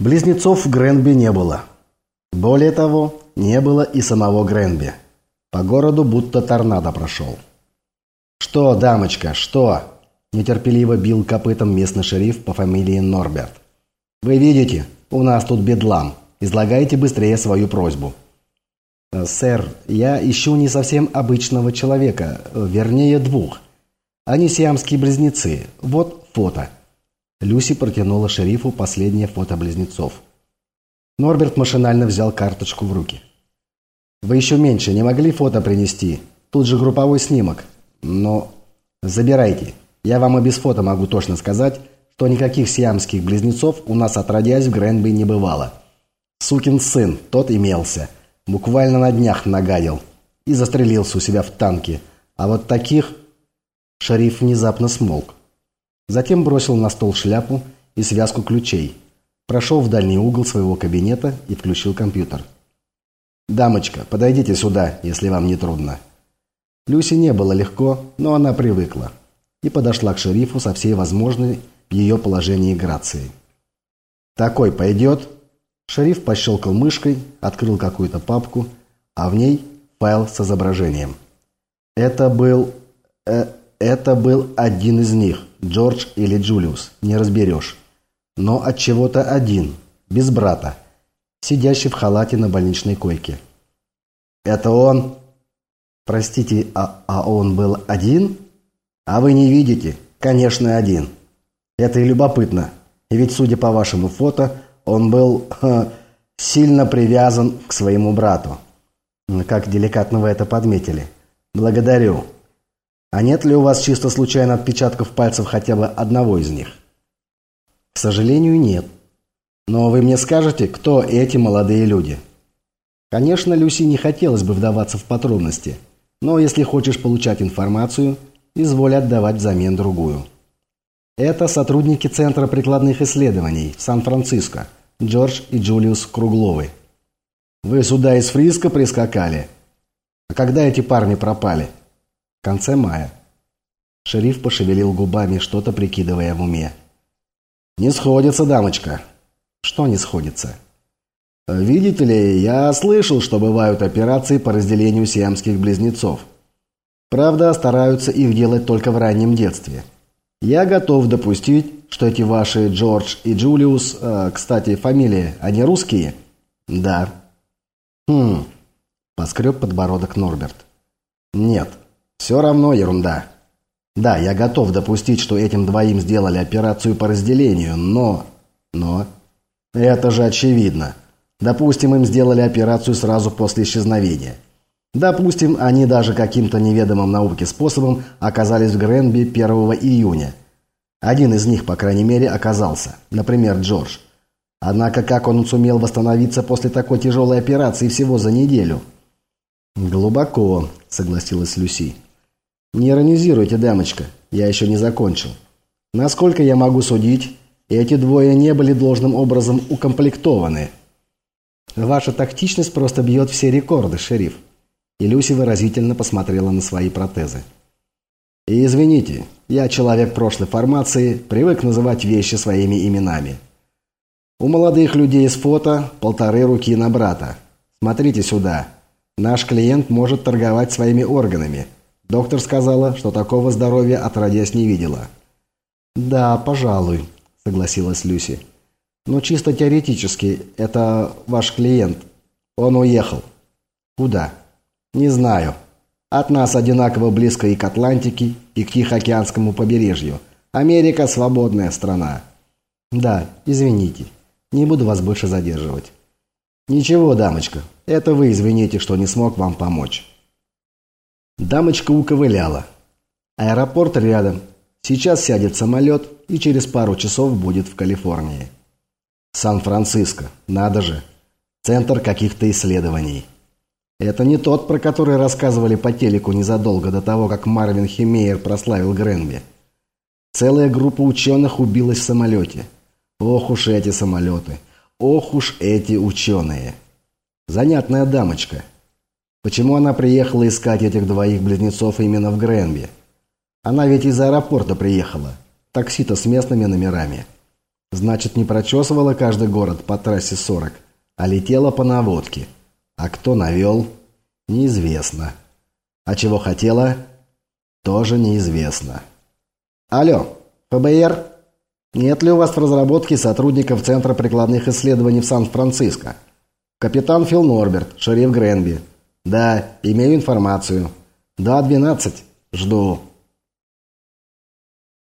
Близнецов Гренби не было. Более того, не было и самого Гренби. По городу будто торнадо прошел. «Что, дамочка, что?» – нетерпеливо бил копытом местный шериф по фамилии Норберт. «Вы видите, у нас тут бедлам. Излагайте быстрее свою просьбу». «Э, «Сэр, я ищу не совсем обычного человека, вернее двух. Они сиамские близнецы. Вот фото». Люси протянула шерифу последнее фото близнецов. Норберт машинально взял карточку в руки. «Вы еще меньше не могли фото принести? Тут же групповой снимок. Но забирайте. Я вам и без фото могу точно сказать, что никаких сиамских близнецов у нас отродясь в Гренби не бывало. Сукин сын, тот имелся. Буквально на днях нагадил. И застрелился у себя в танке. А вот таких...» Шериф внезапно смолк. Затем бросил на стол шляпу и связку ключей. Прошел в дальний угол своего кабинета и включил компьютер. «Дамочка, подойдите сюда, если вам не трудно». Люси не было легко, но она привыкла. И подошла к шерифу со всей возможной в ее положении грацией. «Такой пойдет?» Шериф пощелкал мышкой, открыл какую-то папку, а в ней файл с изображением. Это был... Э, это был один из них, Джордж или Джулиус, не разберешь. Но от чего-то один, без брата, сидящий в халате на больничной койке. Это он? Простите, а, а он был один? А вы не видите? Конечно, один. Это и любопытно. И ведь, судя по вашему фото, он был ха, сильно привязан к своему брату. Как деликатно вы это подметили. Благодарю. А нет ли у вас чисто случайно отпечатков пальцев хотя бы одного из них? К сожалению, нет. Но вы мне скажете, кто эти молодые люди? Конечно, Люси не хотелось бы вдаваться в подробности, но если хочешь получать информацию, изволь отдавать взамен другую. Это сотрудники Центра прикладных исследований в Сан-Франциско, Джордж и Джулиус Кругловы. Вы сюда из Фриска прискакали? А когда эти парни пропали? В конце мая. Шериф пошевелил губами, что-то прикидывая в уме. «Не сходится, дамочка». «Что не сходится?» «Видите ли, я слышал, что бывают операции по разделению сиамских близнецов. Правда, стараются их делать только в раннем детстве. Я готов допустить, что эти ваши Джордж и Джулиус, э, кстати, фамилии, они русские?» «Да». «Хм...» – поскреб подбородок Норберт. «Нет, все равно ерунда. Да, я готов допустить, что этим двоим сделали операцию по разделению, но... Но... Это же очевидно. Допустим, им сделали операцию сразу после исчезновения. Допустим, они даже каким-то неведомым науке способом оказались в Гренби 1 июня. Один из них, по крайней мере, оказался. Например, Джордж. Однако как он сумел восстановиться после такой тяжелой операции всего за неделю? «Глубоко», — согласилась Люси. «Не иронизируйте, дамочка, я еще не закончил. Насколько я могу судить, эти двое не были должным образом укомплектованы». «Ваша тактичность просто бьет все рекорды, шериф». И Люси выразительно посмотрела на свои протезы. «И извините, я человек прошлой формации, привык называть вещи своими именами. У молодых людей с фото полторы руки на брата. Смотрите сюда. Наш клиент может торговать своими органами». Доктор сказала, что такого здоровья отродясь не видела. «Да, пожалуй», – согласилась Люси. «Но чисто теоретически, это ваш клиент. Он уехал». «Куда?» «Не знаю. От нас одинаково близко и к Атлантике, и к Тихоокеанскому побережью. Америка – свободная страна». «Да, извините. Не буду вас больше задерживать». «Ничего, дамочка. Это вы извините, что не смог вам помочь». Дамочка уковыляла. Аэропорт рядом. Сейчас сядет самолет и через пару часов будет в Калифорнии. Сан-Франциско. Надо же. Центр каких-то исследований. Это не тот, про который рассказывали по телеку незадолго до того, как Марвин Химейер прославил Гренби. Целая группа ученых убилась в самолете. Ох уж эти самолеты. Ох уж эти ученые. Занятная дамочка. Почему она приехала искать этих двоих близнецов именно в Гренби? Она ведь из аэропорта приехала. Такси-то с местными номерами. Значит, не прочесывала каждый город по трассе 40, а летела по наводке. А кто навел? Неизвестно. А чего хотела? Тоже неизвестно. Алло, ФБР? Нет ли у вас в разработке сотрудников Центра прикладных исследований в Сан-Франциско? Капитан Фил Норберт, шериф Гренби. Да, имею информацию. Да, 12. Жду.